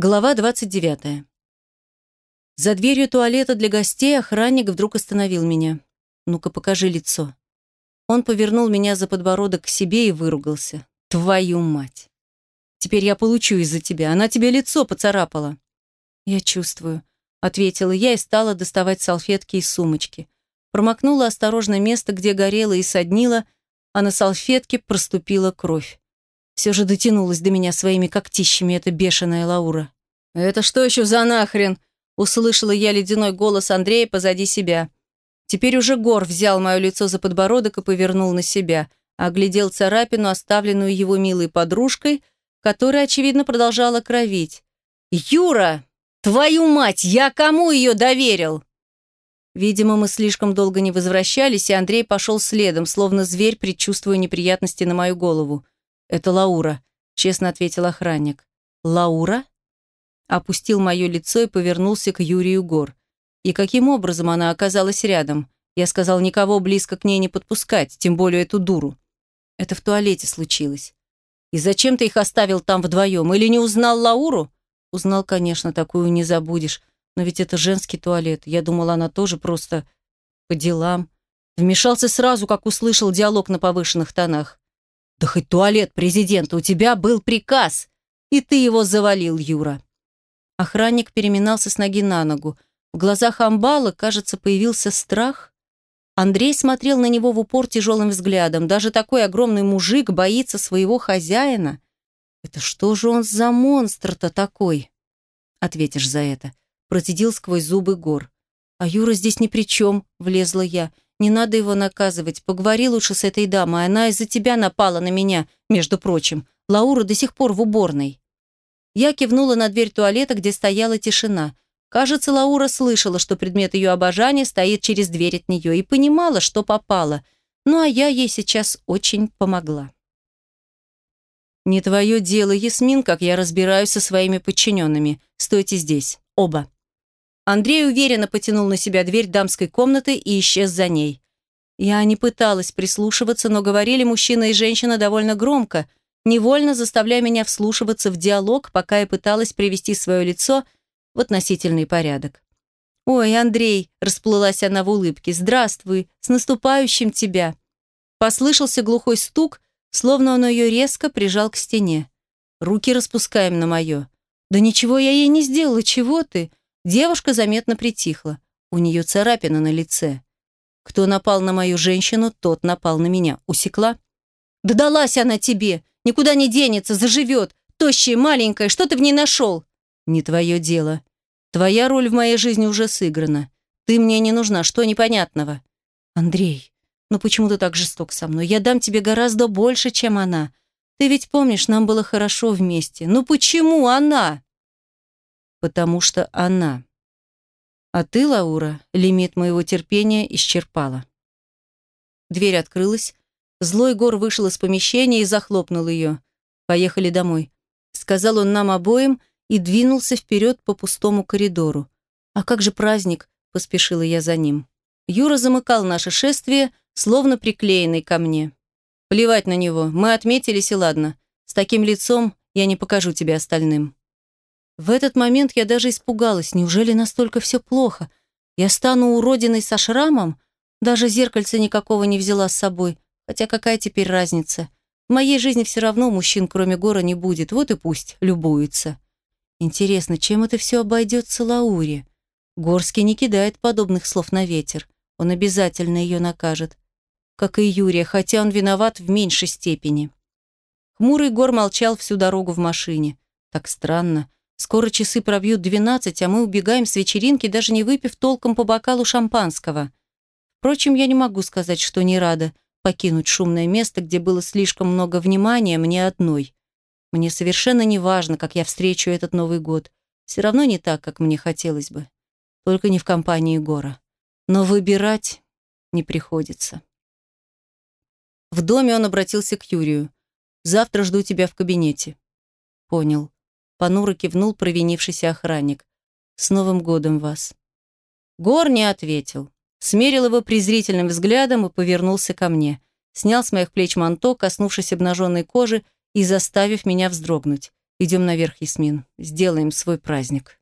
Глава 29. За дверью туалета для гостей охранник вдруг остановил меня. «Ну-ка, покажи лицо». Он повернул меня за подбородок к себе и выругался. «Твою мать! Теперь я получу из-за тебя. Она тебе лицо поцарапала». «Я чувствую», — ответила я и стала доставать салфетки из сумочки. Промокнула осторожно место, где горело и соднило, а на салфетке проступила кровь. Все же дотянулась до меня своими когтищами эта бешеная Лаура. «Это что еще за нахрен?» Услышала я ледяной голос Андрея позади себя. Теперь уже Гор взял мое лицо за подбородок и повернул на себя, оглядел царапину, оставленную его милой подружкой, которая, очевидно, продолжала кровить. «Юра! Твою мать! Я кому ее доверил?» Видимо, мы слишком долго не возвращались, и Андрей пошел следом, словно зверь, предчувствуя неприятности на мою голову. «Это Лаура», — честно ответил охранник. «Лаура?» Опустил мое лицо и повернулся к Юрию Гор. И каким образом она оказалась рядом? Я сказал, никого близко к ней не подпускать, тем более эту дуру. Это в туалете случилось. И зачем ты их оставил там вдвоем? Или не узнал Лауру? Узнал, конечно, такую не забудешь. Но ведь это женский туалет. Я думала, она тоже просто по делам. Вмешался сразу, как услышал диалог на повышенных тонах. Да хоть туалет президента, у тебя был приказ, и ты его завалил, Юра. Охранник переминался с ноги на ногу. В глазах амбала, кажется, появился страх. Андрей смотрел на него в упор тяжелым взглядом. Даже такой огромный мужик боится своего хозяина. Это что же он за монстр-то такой? Ответишь за это. Процедил сквозь зубы гор. А Юра здесь ни при чем, влезла я. Не надо его наказывать. Поговори лучше с этой дамой. Она из-за тебя напала на меня, между прочим. Лаура до сих пор в уборной. Я кивнула на дверь туалета, где стояла тишина. Кажется, Лаура слышала, что предмет ее обожания стоит через дверь от нее и понимала, что попала. Ну а я ей сейчас очень помогла. «Не твое дело, Ясмин, как я разбираюсь со своими подчиненными. Стойте здесь. Оба». Андрей уверенно потянул на себя дверь дамской комнаты и исчез за ней. Я не пыталась прислушиваться, но говорили мужчина и женщина довольно громко, невольно заставляя меня вслушиваться в диалог, пока я пыталась привести свое лицо в относительный порядок. «Ой, Андрей!» – расплылась она в улыбке. «Здравствуй! С наступающим тебя!» Послышался глухой стук, словно он ее резко прижал к стене. «Руки распускаем на мое». «Да ничего я ей не сделала, чего ты?» Девушка заметно притихла. У нее царапина на лице. Кто напал на мою женщину, тот напал на меня. Усекла? Да далась она тебе! Никуда не денется, заживет. Тощая, маленькая, что ты в ней нашел? Не твое дело. Твоя роль в моей жизни уже сыграна. Ты мне не нужна, что непонятного? Андрей, ну почему ты так жесток со мной? Я дам тебе гораздо больше, чем она. Ты ведь помнишь, нам было хорошо вместе. Ну почему она? Потому что она. А ты, Лаура, лимит моего терпения исчерпала. Дверь открылась. Злой гор вышел из помещения и захлопнул ее. «Поехали домой», — сказал он нам обоим и двинулся вперед по пустому коридору. «А как же праздник?» — поспешила я за ним. Юра замыкал наше шествие, словно приклеенный ко мне. «Плевать на него, мы отметились и ладно. С таким лицом я не покажу тебе остальным». В этот момент я даже испугалась. Неужели настолько все плохо? Я стану уродиной со шрамом? Даже зеркальца никакого не взяла с собой. Хотя какая теперь разница? В моей жизни все равно мужчин, кроме Гора, не будет. Вот и пусть любуется. Интересно, чем это все обойдется Лауре? Горский не кидает подобных слов на ветер. Он обязательно ее накажет. Как и Юрия, хотя он виноват в меньшей степени. Хмурый Гор молчал всю дорогу в машине. Так странно. Скоро часы пробьют двенадцать, а мы убегаем с вечеринки, даже не выпив толком по бокалу шампанского. Впрочем, я не могу сказать, что не рада покинуть шумное место, где было слишком много внимания мне одной. Мне совершенно не важно, как я встречу этот Новый год. Все равно не так, как мне хотелось бы. Только не в компании Гора. Но выбирать не приходится. В доме он обратился к Юрию. «Завтра жду тебя в кабинете». «Понял». Понуро кивнул провинившийся охранник. «С Новым годом вас!» Гор не ответил. Смерил его презрительным взглядом и повернулся ко мне. Снял с моих плеч манто, коснувшись обнаженной кожи и заставив меня вздрогнуть. Идем наверх, Ясмин. Сделаем свой праздник.